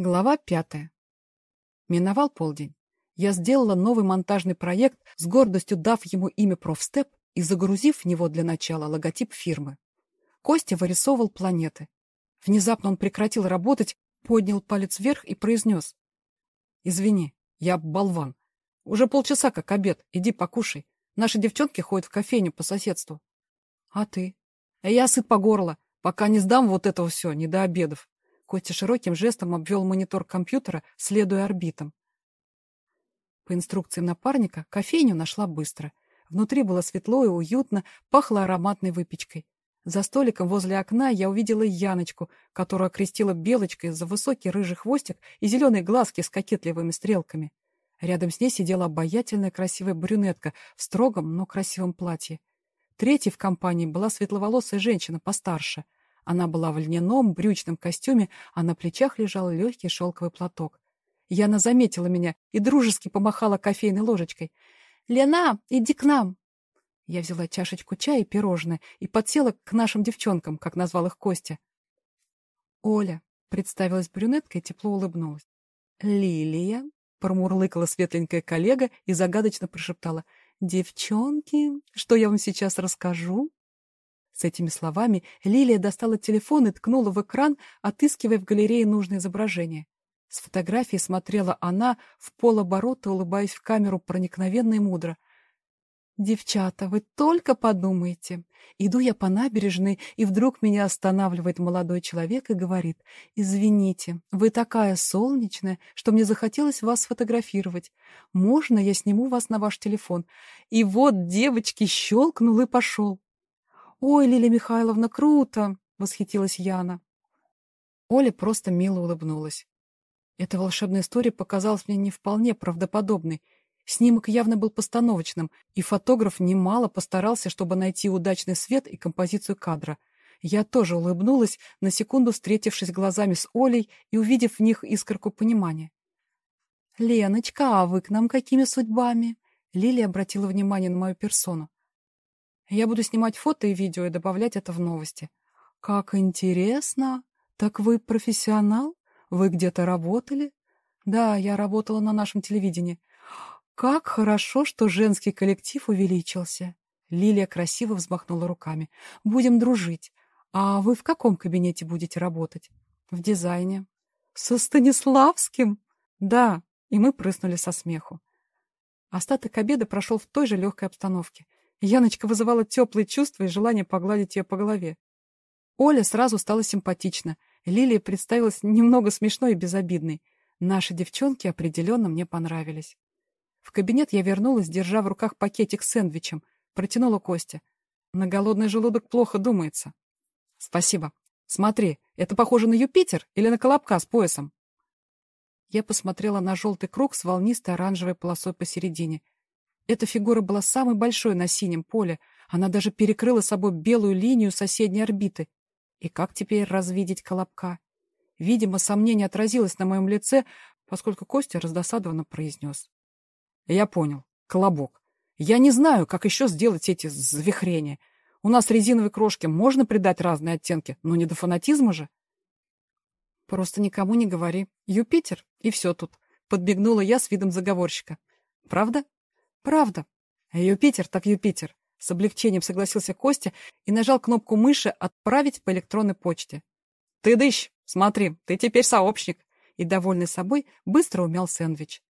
Глава пятая. Миновал полдень. Я сделала новый монтажный проект, с гордостью дав ему имя «Профстеп» и загрузив в него для начала логотип фирмы. Костя вырисовывал планеты. Внезапно он прекратил работать, поднял палец вверх и произнес. «Извини, я болван. Уже полчаса как обед, иди покушай. Наши девчонки ходят в кофейню по соседству». «А ты?» «Я сыт по горло, пока не сдам вот этого все, не до обедов». Костя широким жестом обвел монитор компьютера, следуя орбитам. По инструкциям напарника, кофейню нашла быстро. Внутри было светло и уютно, пахло ароматной выпечкой. За столиком возле окна я увидела Яночку, которую окрестила Белочкой за высокий рыжий хвостик и зеленые глазки с кокетливыми стрелками. Рядом с ней сидела обаятельная красивая брюнетка в строгом, но красивом платье. Третьей в компании была светловолосая женщина постарше — она была в льняном брючном костюме, а на плечах лежал легкий шелковый платок. Яна заметила меня и дружески помахала кофейной ложечкой. «Лена, иди к нам!» Я взяла чашечку чая и пирожное и подсела к нашим девчонкам, как назвал их Костя. «Оля», — представилась брюнетка и тепло улыбнулась. «Лилия», — промурлыкала светленькая коллега и загадочно прошептала. «Девчонки, что я вам сейчас расскажу?» С этими словами Лилия достала телефон и ткнула в экран, отыскивая в галерее нужное изображение. С фотографии смотрела она в полоборота, улыбаясь в камеру проникновенно и мудро. «Девчата, вы только подумайте. Иду я по набережной, и вдруг меня останавливает молодой человек и говорит, «Извините, вы такая солнечная, что мне захотелось вас сфотографировать. Можно я сниму вас на ваш телефон?» И вот девочки щелкнул и пошел. «Ой, Лилия Михайловна, круто!» — восхитилась Яна. Оля просто мило улыбнулась. Эта волшебная история показалась мне не вполне правдоподобной. Снимок явно был постановочным, и фотограф немало постарался, чтобы найти удачный свет и композицию кадра. Я тоже улыбнулась, на секунду встретившись глазами с Олей и увидев в них искорку понимания. «Леночка, а вы к нам какими судьбами?» Лилия обратила внимание на мою персону. Я буду снимать фото и видео и добавлять это в новости. Как интересно! Так вы профессионал? Вы где-то работали? Да, я работала на нашем телевидении. Как хорошо, что женский коллектив увеличился. Лилия красиво взмахнула руками. Будем дружить. А вы в каком кабинете будете работать? В дизайне. Со Станиславским? Да, и мы прыснули со смеху. Остаток обеда прошел в той же легкой обстановке. Яночка вызывала теплые чувства и желание погладить ее по голове. Оля сразу стала симпатична. Лилия представилась немного смешной и безобидной. Наши девчонки определенно мне понравились. В кабинет я вернулась, держа в руках пакетик с сэндвичем. Протянула Костя. На голодный желудок плохо думается. Спасибо. Смотри, это похоже на Юпитер или на Колобка с поясом? Я посмотрела на желтый круг с волнистой оранжевой полосой посередине — эта фигура была самой большой на синем поле. Она даже перекрыла собой белую линию соседней орбиты. И как теперь развидеть Колобка? Видимо, сомнение отразилось на моем лице, поскольку Костя раздосадованно произнес. Я понял. Колобок. Я не знаю, как еще сделать эти завихрения. У нас резиновой крошке можно придать разные оттенки, но не до фанатизма же. Просто никому не говори. Юпитер, и все тут. Подбегнула я с видом заговорщика. Правда? Правда. Юпитер так Юпитер. С облегчением согласился Костя и нажал кнопку мыши «Отправить по электронной почте». «Ты дыщ! Смотри, ты теперь сообщник!» И, довольный собой, быстро умял сэндвич.